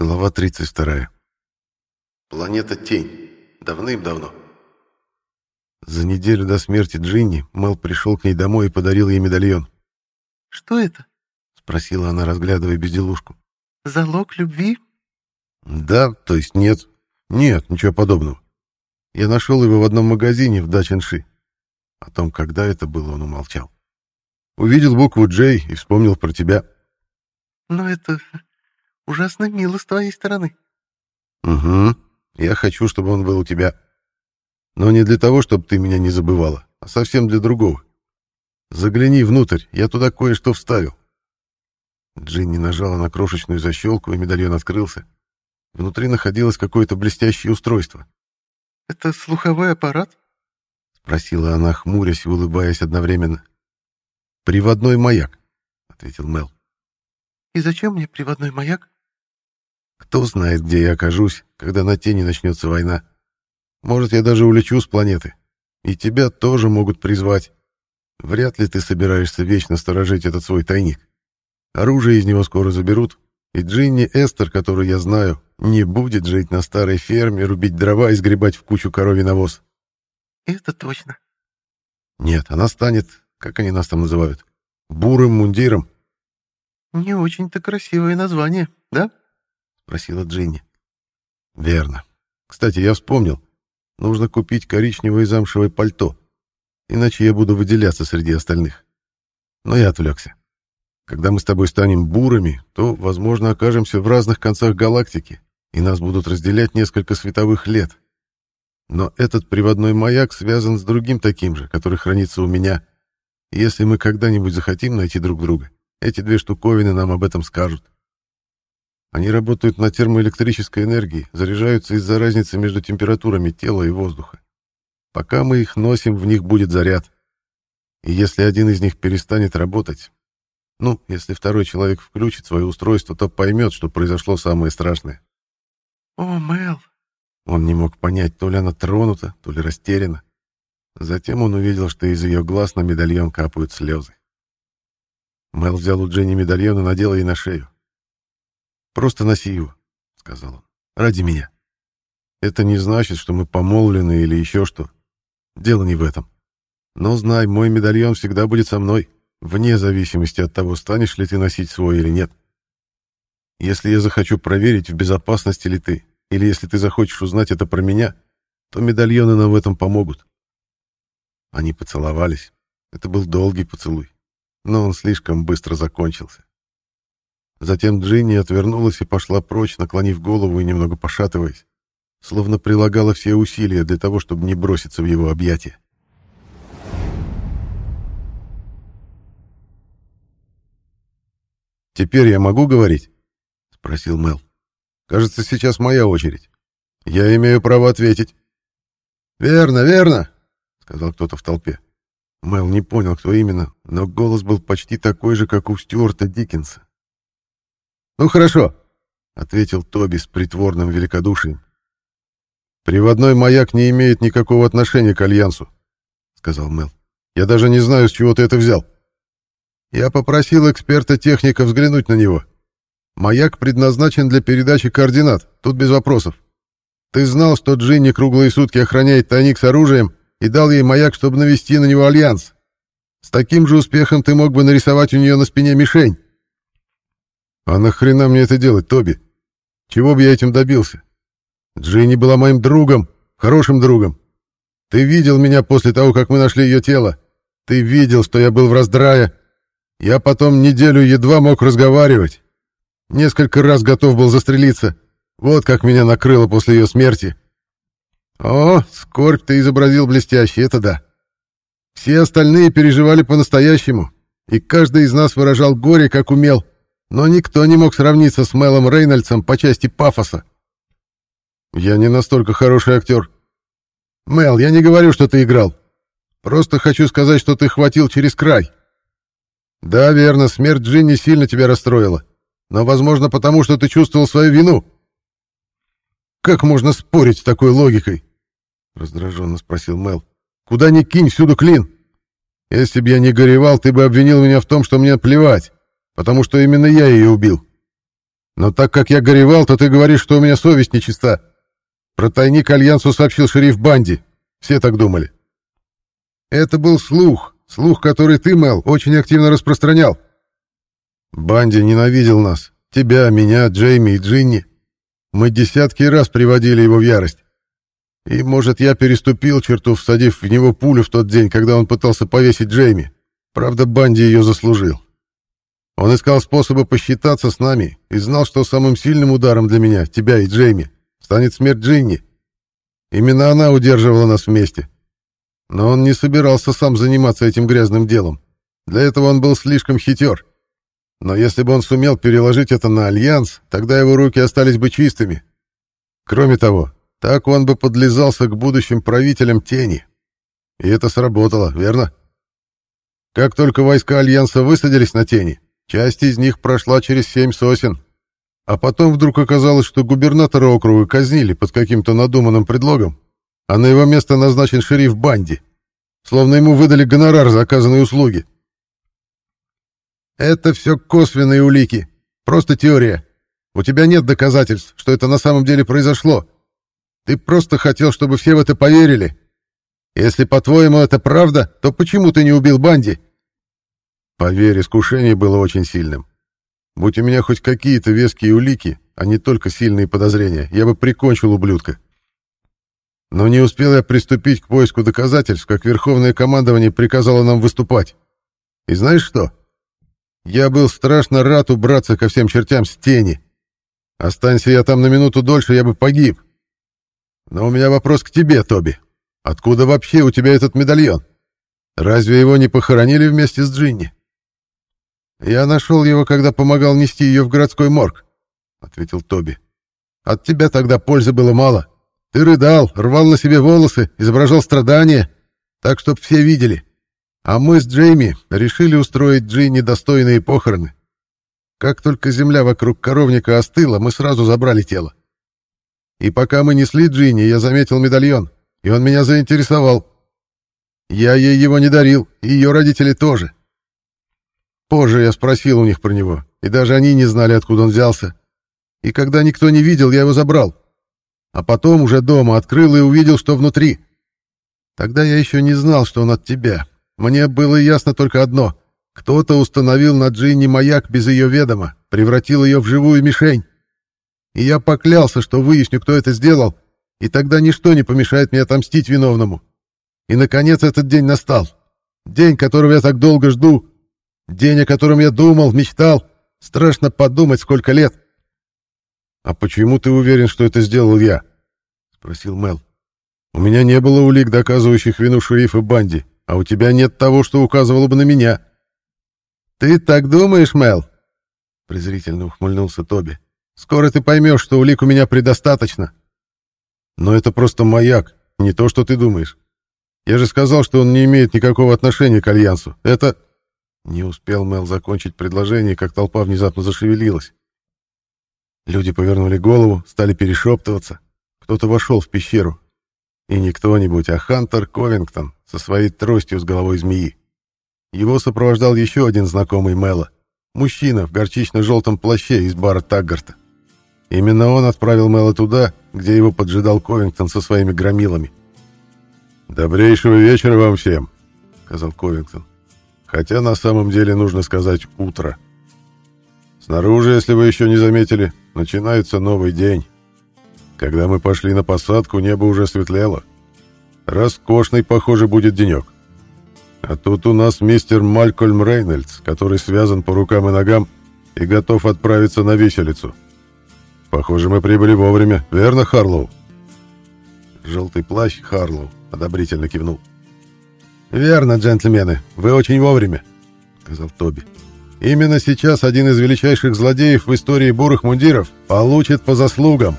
Глава 32. Планета Тень. Давным-давно. За неделю до смерти Джинни Мел пришел к ней домой и подарил ей медальон. «Что это?» — спросила она, разглядывая безделушку. «Залог любви?» «Да, то есть нет. Нет, ничего подобного. Я нашел его в одном магазине в Даченши. О том, когда это было, он умолчал. Увидел букву «Джей» и вспомнил про тебя». «Но это ужасно мило с твоей стороны». «Угу. Я хочу, чтобы он был у тебя. Но не для того, чтобы ты меня не забывала, а совсем для другого. Загляни внутрь, я туда кое-что вставил». Джинни нажала на крошечную защелку, и медальон открылся. Внутри находилось какое-то блестящее устройство. «Это слуховой аппарат?» — спросила она, хмурясь и улыбаясь одновременно. «Приводной маяк», — ответил Мел. «И зачем мне приводной маяк?» «Кто знает, где я окажусь, когда на тени начнется война. Может, я даже улечу с планеты. И тебя тоже могут призвать. Вряд ли ты собираешься вечно сторожить этот свой тайник. Оружие из него скоро заберут, и Джинни Эстер, которую я знаю, не будет жить на старой ферме, рубить дрова и сгребать в кучу коровий навоз. Это точно. Нет, она станет, как они нас там называют, бурым мундиром. Не очень-то красивое название, да? Спросила Джинни. Верно. Кстати, я вспомнил. Нужно купить коричневое замшевое пальто, иначе я буду выделяться среди остальных. Но я отвлекся. Когда мы с тобой станем бурами, то, возможно, окажемся в разных концах галактики, и нас будут разделять несколько световых лет. Но этот приводной маяк связан с другим таким же, который хранится у меня. Если мы когда-нибудь захотим найти друг друга, эти две штуковины нам об этом скажут. Они работают на термоэлектрической энергии, заряжаются из-за разницы между температурами тела и воздуха. Пока мы их носим, в них будет заряд. И если один из них перестанет работать, ну, если второй человек включит свое устройство, то поймет, что произошло самое страшное. «О, Мэл!» Он не мог понять, то ли она тронута, то ли растеряна. Затем он увидел, что из ее глаз на медальон капают слезы. Мэл взял у Дженни медальон и надел ей на шею. «Просто носи его», — сказал он, — «ради меня. Это не значит, что мы помолвлены или еще что. Дело не в этом. Но знай, мой медальон всегда будет со мной» вне зависимости от того, станешь ли ты носить свой или нет. Если я захочу проверить, в безопасности ли ты, или если ты захочешь узнать это про меня, то медальоны нам в этом помогут. Они поцеловались. Это был долгий поцелуй, но он слишком быстро закончился. Затем Джинни отвернулась и пошла прочь, наклонив голову и немного пошатываясь, словно прилагала все усилия для того, чтобы не броситься в его объятия. «Теперь я могу говорить?» — спросил Мел. «Кажется, сейчас моя очередь. Я имею право ответить». «Верно, верно», — сказал кто-то в толпе. Мел не понял, кто именно, но голос был почти такой же, как у Стюарта Диккенса. «Ну хорошо», — ответил Тоби с притворным великодушием. «Приводной маяк не имеет никакого отношения к Альянсу», — сказал Мел. «Я даже не знаю, с чего ты это взял». Я попросил эксперта-техника взглянуть на него. Маяк предназначен для передачи координат, тут без вопросов. Ты знал, что Джинни круглые сутки охраняет тайник с оружием и дал ей маяк, чтобы навести на него альянс. С таким же успехом ты мог бы нарисовать у нее на спине мишень. А нахрена мне это делать, Тоби? Чего бы я этим добился? Джинни была моим другом, хорошим другом. Ты видел меня после того, как мы нашли ее тело. Ты видел, что я был в раздрае, я потом неделю едва мог разговаривать. Несколько раз готов был застрелиться. Вот как меня накрыло после ее смерти. О, скорбь ты изобразил блестяще, это да. Все остальные переживали по-настоящему, и каждый из нас выражал горе, как умел, но никто не мог сравниться с Мелом Рейнольдсом по части пафоса. Я не настолько хороший актер. Мел, я не говорю, что ты играл. Просто хочу сказать, что ты хватил через край. Да, верно, смерть Джинни сильно тебя расстроила. Но, возможно, потому что ты чувствовал свою вину. Как можно спорить с такой логикой? Раздраженно спросил Мел. Куда ни кинь, всюду клин. Если бы я не горевал, ты бы обвинил меня в том, что мне плевать, потому что именно я ее убил. Но так как я горевал, то ты говоришь, что у меня совесть нечиста. Про тайник Альянсу сообщил шериф Банди. Все так думали. Это был слух, слух, который ты, Мел, очень активно распространял. Банди ненавидел нас. Тебя, меня, Джейми и Джинни. Мы десятки раз приводили его в ярость. И, может, я переступил черту, всадив в него пулю в тот день, когда он пытался повесить Джейми. Правда, Банди ее заслужил. Он искал способы посчитаться с нами и знал, что самым сильным ударом для меня, тебя и Джейми, станет смерть Джинни. Именно она удерживала нас вместе. Но он не собирался сам заниматься этим грязным делом. Для этого он был слишком хитер. Но если бы он сумел переложить это на Альянс, тогда его руки остались бы чистыми. Кроме того, так он бы подлизался к будущим правителям Тени. И это сработало, верно? Как только войска Альянса высадились на Тени, Часть из них прошла через семь сосен. А потом вдруг оказалось, что губернатора округа казнили под каким-то надуманным предлогом, а на его место назначен шериф Банди. Словно ему выдали гонорар за оказанные услуги. Это все косвенные улики. Просто теория. У тебя нет доказательств, что это на самом деле произошло. Ты просто хотел, чтобы все в это поверили. Если, по-твоему, это правда, то почему ты не убил Банди? Поверь, искушение было очень сильным. Будь у меня хоть какие-то веские улики, а не только сильные подозрения, я бы прикончил ублюдка. Но не успел я приступить к поиску доказательств, как Верховное командование приказало нам выступать. И знаешь что? Я был страшно рад убраться ко всем чертям с тени. Останься я там на минуту дольше, я бы погиб. Но у меня вопрос к тебе, Тоби. Откуда вообще у тебя этот медальон? Разве его не похоронили вместе с Джинни? «Я нашел его, когда помогал нести ее в городской морг», — ответил Тоби. «От тебя тогда пользы было мало. Ты рыдал, рвал на себе волосы, изображал страдания, так, чтоб все видели. А мы с Джейми решили устроить Джинни достойные похороны. Как только земля вокруг коровника остыла, мы сразу забрали тело. И пока мы несли Джинни, я заметил медальон, и он меня заинтересовал. Я ей его не дарил, и ее родители тоже. Позже я спросил у них про него, и даже они не знали, откуда он взялся. И когда никто не видел, я его забрал. А потом уже дома открыл и увидел, что внутри. Тогда я еще не знал, что он от тебя. Мне было ясно только одно. Кто-то установил на Джинни маяк без ее ведома, превратил ее в живую мишень. И я поклялся, что выясню, кто это сделал, и тогда ничто не помешает мне отомстить виновному. И, наконец, этот день настал. День, которого я так долго жду, День, о котором я думал, мечтал. Страшно подумать, сколько лет. «А почему ты уверен, что это сделал я?» — спросил Мел. «У меня не было улик, доказывающих вину шерифа Банди, а у тебя нет того, что указывало бы на меня». «Ты так думаешь, Мел?» — презрительно ухмыльнулся Тоби. «Скоро ты поймешь, что улик у меня предостаточно». «Но это просто маяк, не то, что ты думаешь. Я же сказал, что он не имеет никакого отношения к Альянсу. Это...» Не успел Мел закончить предложение, как толпа внезапно зашевелилась. Люди повернули голову, стали перешептываться. Кто-то вошел в пещеру. И не кто-нибудь, а Хантер Ковингтон со своей тростью с головой змеи. Его сопровождал еще один знакомый Мела. Мужчина в горчично-желтом плаще из бара Таггарта. Именно он отправил Мела туда, где его поджидал Ковингтон со своими громилами. «Добрейшего вечера вам всем», — сказал Ковингтон. Хотя на самом деле нужно сказать «утро». Снаружи, если вы еще не заметили, начинается новый день. Когда мы пошли на посадку, небо уже светлело. Роскошный, похоже, будет денек. А тут у нас мистер Малькольм Рейнольдс, который связан по рукам и ногам и готов отправиться на виселицу. Похоже, мы прибыли вовремя, верно, Харлоу? Желтый плащ Харлоу одобрительно кивнул. «Верно, джентльмены, вы очень вовремя», — сказал Тоби. «Именно сейчас один из величайших злодеев в истории бурых мундиров получит по заслугам».